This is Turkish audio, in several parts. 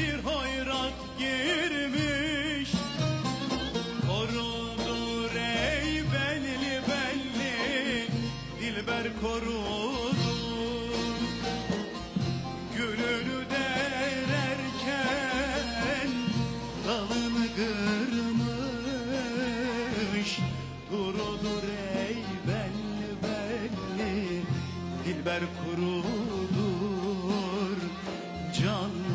bir hayrat girmiş. Korudur ey belli belli Dilber korudur. Gülünü dererken Dalını kırmış. Durudur ey belli belli Dilber kurudur. Can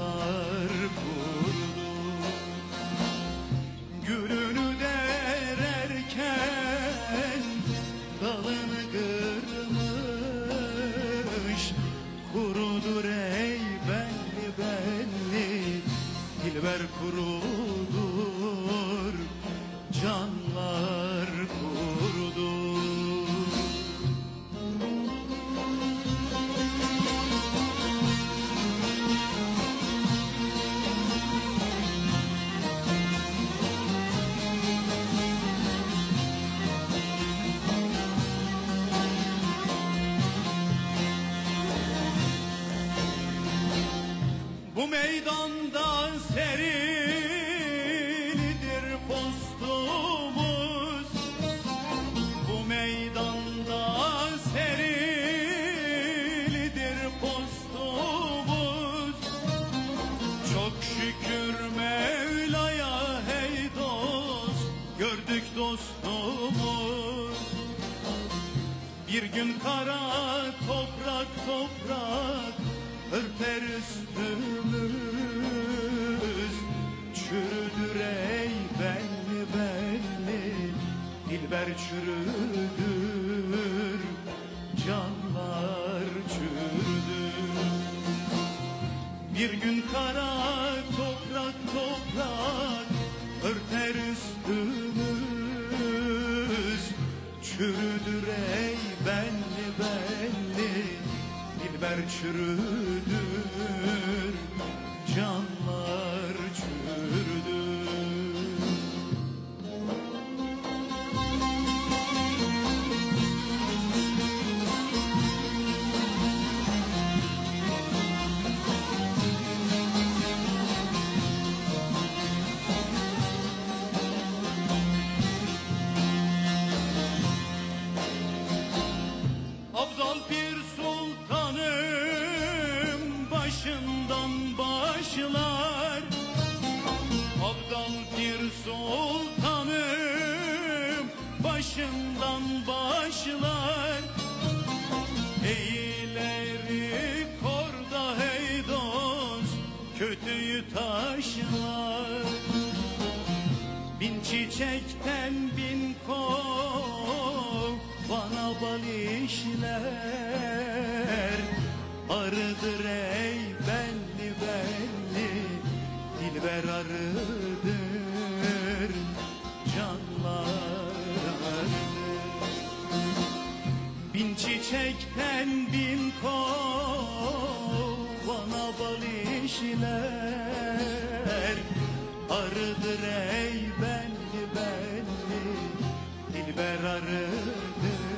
Dilber kurudur Canlar kurudur Bu meydanda serilidir postumuz Bu meydanda serilidir postumuz Çok şükür Mevla'ya hey dost Gördük dostumuz. Bir gün kara toprak toprak örter üstümüz toprak örter üstümüz. Çürüdür ey belli belli dilber çürüdür. Canlar çiçekten bin kov bana bal işler. Arıdır ey belli belli dilber arıdır Canlar. Bin çiçekten bin kov bana bal işler. Arıdır ey belli belli. Dilber arıdır